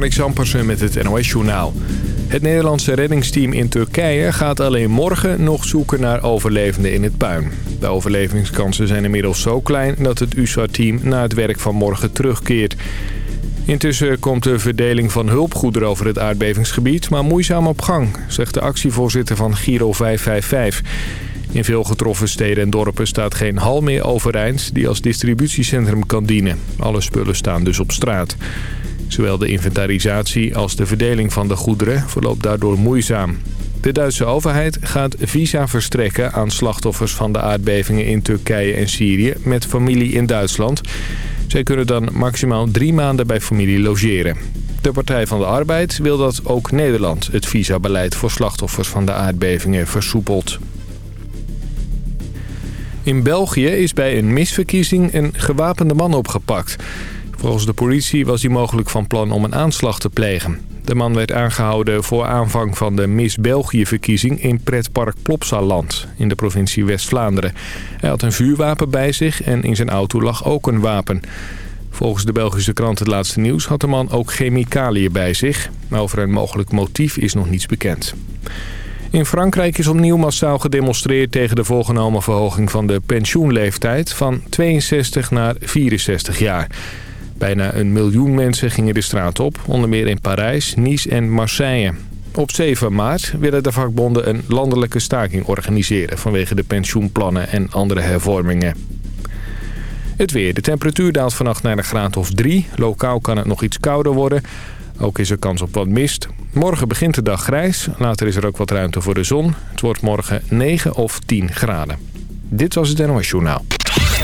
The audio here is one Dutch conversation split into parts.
Mark Zampersen met het NOS-journaal. Het Nederlandse reddingsteam in Turkije gaat alleen morgen nog zoeken naar overlevenden in het puin. De overlevingskansen zijn inmiddels zo klein dat het USAR-team na het werk van morgen terugkeert. Intussen komt de verdeling van hulpgoederen over het aardbevingsgebied maar moeizaam op gang, zegt de actievoorzitter van Giro 555. In veel getroffen steden en dorpen staat geen hal meer overeind die als distributiecentrum kan dienen. Alle spullen staan dus op straat. Zowel de inventarisatie als de verdeling van de goederen verloopt daardoor moeizaam. De Duitse overheid gaat visa verstrekken aan slachtoffers van de aardbevingen in Turkije en Syrië met familie in Duitsland. Zij kunnen dan maximaal drie maanden bij familie logeren. De Partij van de Arbeid wil dat ook Nederland het visabeleid voor slachtoffers van de aardbevingen versoepelt. In België is bij een misverkiezing een gewapende man opgepakt. Volgens de politie was hij mogelijk van plan om een aanslag te plegen. De man werd aangehouden voor aanvang van de Miss België-verkiezing in pretpark Plopsaland in de provincie West-Vlaanderen. Hij had een vuurwapen bij zich en in zijn auto lag ook een wapen. Volgens de Belgische krant Het Laatste Nieuws had de man ook chemicaliën bij zich. Over een mogelijk motief is nog niets bekend. In Frankrijk is opnieuw massaal gedemonstreerd tegen de voorgenomen verhoging van de pensioenleeftijd van 62 naar 64 jaar. Bijna een miljoen mensen gingen de straat op, onder meer in Parijs, Nice en Marseille. Op 7 maart willen de vakbonden een landelijke staking organiseren... vanwege de pensioenplannen en andere hervormingen. Het weer. De temperatuur daalt vannacht naar een graad of 3. Lokaal kan het nog iets kouder worden. Ook is er kans op wat mist. Morgen begint de dag grijs. Later is er ook wat ruimte voor de zon. Het wordt morgen 9 of 10 graden. Dit was het NOS Journaal.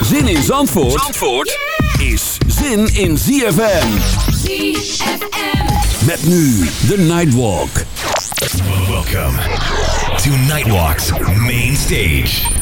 Zin in Zandvoort, Zandvoort is zin in ZFM. ZFM. Met nu de Nightwalk. Welcome to Nightwalk's main stage.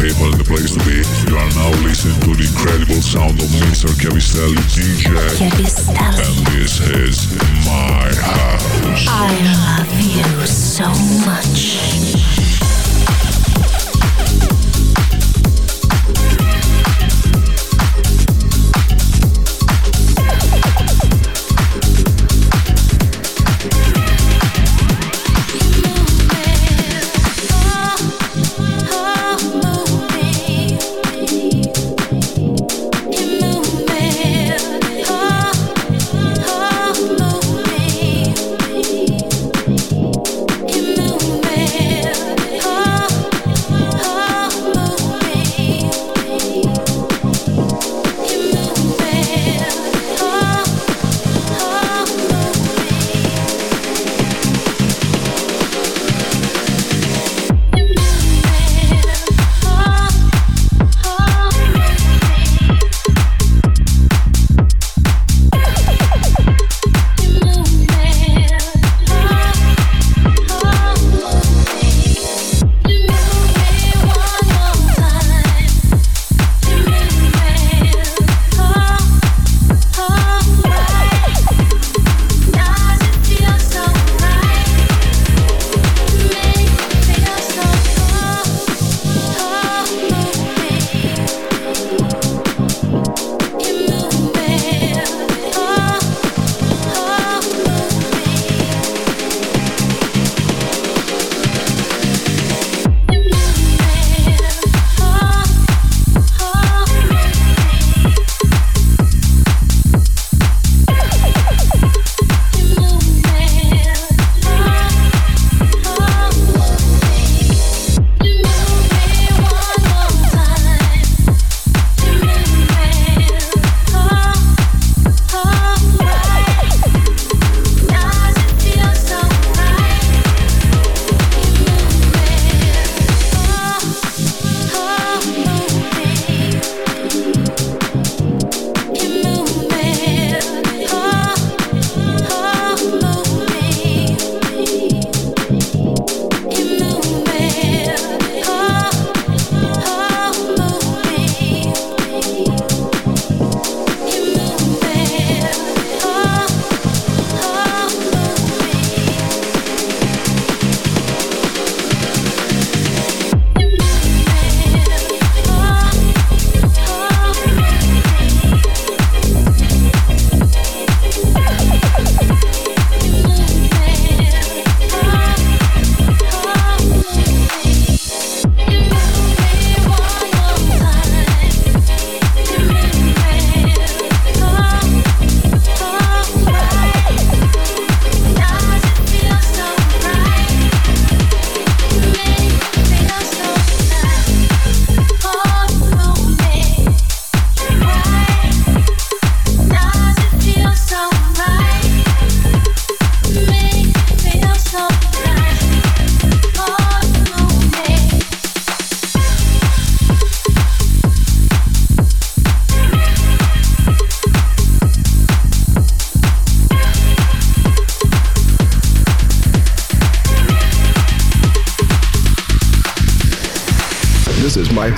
people, the place to be. You are now listening to the incredible sound of Mr. Cavistelli DJ. And this is my house. I love you so much.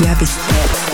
Ja, best...